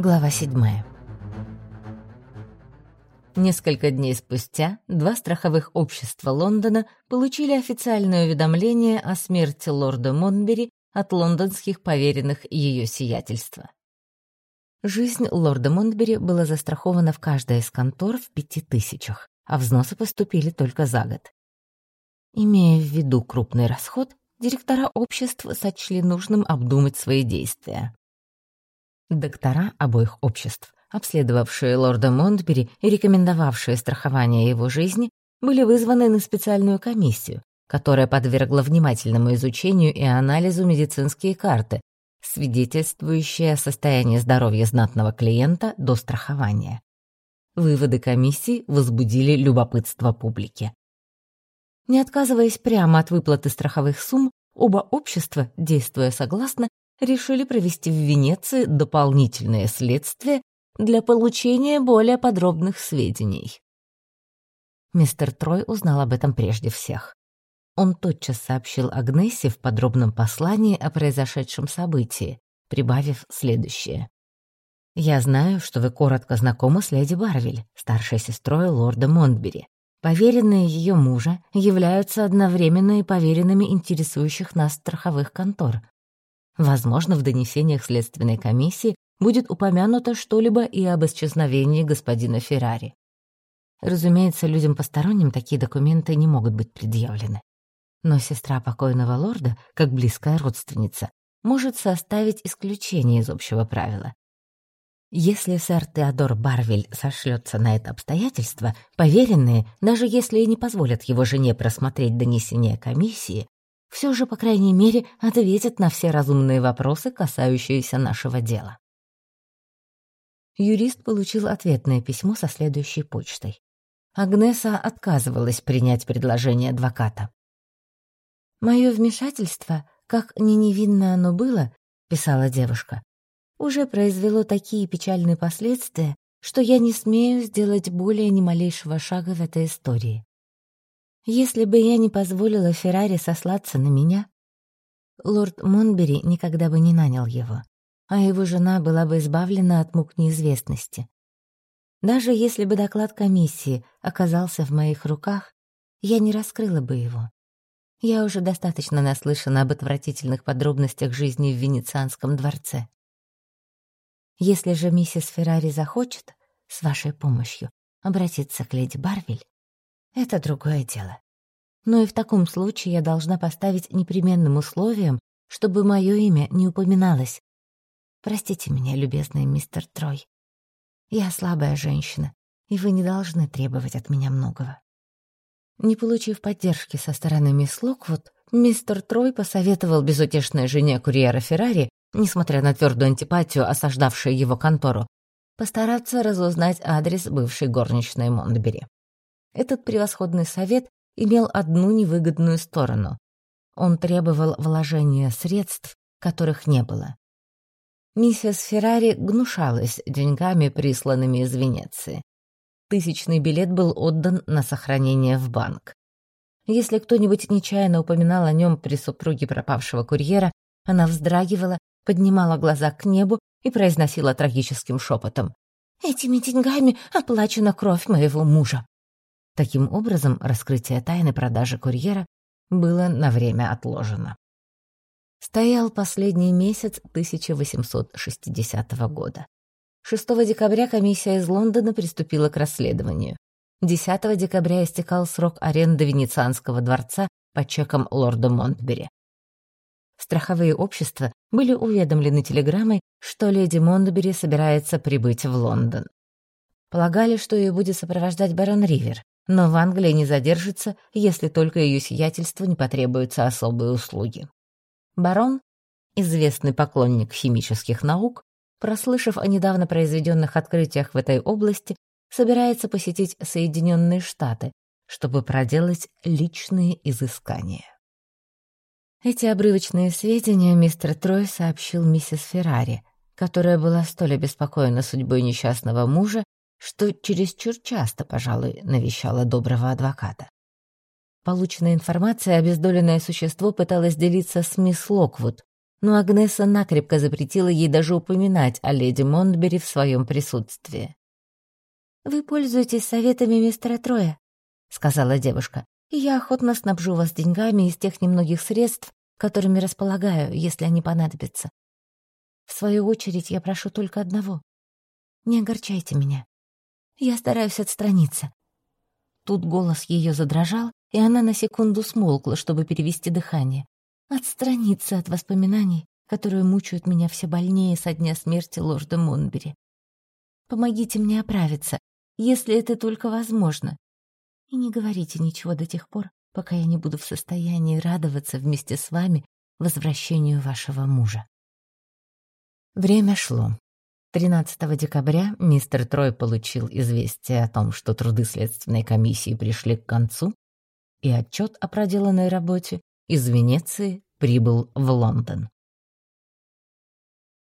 Глава 7. Несколько дней спустя два страховых общества Лондона получили официальное уведомление о смерти лорда Монбери от лондонских поверенных ее сиятельства. Жизнь лорда Монбери была застрахована в каждой из контор в пяти тысячах, а взносы поступили только за год. Имея в виду крупный расход, директора обществ сочли нужным обдумать свои действия. Доктора обоих обществ, обследовавшие лорда Монтбери и рекомендовавшие страхование его жизни, были вызваны на специальную комиссию, которая подвергла внимательному изучению и анализу медицинские карты, свидетельствующие о состоянии здоровья знатного клиента до страхования. Выводы комиссии возбудили любопытство публики. Не отказываясь прямо от выплаты страховых сумм, оба общества, действуя согласно, решили провести в Венеции дополнительное следствие для получения более подробных сведений. Мистер Трой узнал об этом прежде всех. Он тотчас сообщил Агнессе в подробном послании о произошедшем событии, прибавив следующее. «Я знаю, что вы коротко знакомы с леди Барвиль, старшей сестрой лорда Монтбери. Поверенные ее мужа являются одновременно и поверенными интересующих нас страховых контор. Возможно, в донесениях Следственной комиссии будет упомянуто что-либо и об исчезновении господина Феррари. Разумеется, людям посторонним такие документы не могут быть предъявлены. Но сестра покойного лорда, как близкая родственница, может составить исключение из общего правила. Если сэр Теодор Барвиль сошлется на это обстоятельство, поверенные, даже если и не позволят его жене просмотреть донесение комиссии, все же, по крайней мере, ответит на все разумные вопросы, касающиеся нашего дела. Юрист получил ответное письмо со следующей почтой. Агнеса отказывалась принять предложение адвоката. «Мое вмешательство, как не невинно оно было, — писала девушка, — уже произвело такие печальные последствия, что я не смею сделать более ни малейшего шага в этой истории. Если бы я не позволила Феррари сослаться на меня, лорд Монбери никогда бы не нанял его, а его жена была бы избавлена от мук неизвестности. Даже если бы доклад комиссии оказался в моих руках, я не раскрыла бы его. Я уже достаточно наслышана об отвратительных подробностях жизни в Венецианском дворце. Если же миссис Феррари захочет, с вашей помощью, обратиться к леди Барвиль, это другое дело. Но и в таком случае я должна поставить непременным условием, чтобы мое имя не упоминалось. Простите меня, любезный мистер Трой. Я слабая женщина, и вы не должны требовать от меня многого. Не получив поддержки со стороны мисс Локвуд, мистер Трой посоветовал безутешной жене курьера Феррари, несмотря на твердую антипатию, осаждавшей его контору, постараться разузнать адрес бывшей горничной Монтбери. Этот превосходный совет имел одну невыгодную сторону. Он требовал вложения средств, которых не было. Миссис Феррари гнушалась деньгами, присланными из Венеции. Тысячный билет был отдан на сохранение в банк. Если кто-нибудь нечаянно упоминал о нем при супруге пропавшего курьера, она вздрагивала, поднимала глаза к небу и произносила трагическим шепотом. «Этими деньгами оплачена кровь моего мужа». Таким образом, раскрытие тайны продажи курьера было на время отложено. Стоял последний месяц 1860 года. 6 декабря комиссия из Лондона приступила к расследованию. 10 декабря истекал срок аренды Венецианского дворца по чекам лорда Монтбери. Страховые общества были уведомлены телеграммой, что леди Монтбери собирается прибыть в Лондон. Полагали, что ее будет сопровождать барон Ривер, но в Англии не задержится, если только ее сиятельству не потребуются особые услуги. Барон, известный поклонник химических наук, прослышав о недавно произведенных открытиях в этой области, собирается посетить Соединенные Штаты, чтобы проделать личные изыскания. Эти обрывочные сведения мистер Трой сообщил миссис Феррари, которая была столь обеспокоена судьбой несчастного мужа, что чересчур часто, пожалуй, навещала доброго адвоката. Полученная информация обездоленное существо пыталось делиться с мисс Локвуд, но Агнеса накрепко запретила ей даже упоминать о леди Монтбери в своем присутствии. «Вы пользуетесь советами мистера Троя», — сказала девушка, «и я охотно снабжу вас деньгами из тех немногих средств, которыми располагаю, если они понадобятся. В свою очередь я прошу только одного. Не огорчайте меня. Я стараюсь отстраниться». Тут голос ее задрожал, и она на секунду смолкла, чтобы перевести дыхание. Отстраниться от воспоминаний, которые мучают меня все больнее со дня смерти лорда Монбери. Помогите мне оправиться, если это только возможно. И не говорите ничего до тех пор, пока я не буду в состоянии радоваться вместе с вами возвращению вашего мужа. Время шло. 13 декабря мистер Трой получил известие о том, что труды следственной комиссии пришли к концу, и отчет о проделанной работе из Венеции прибыл в Лондон.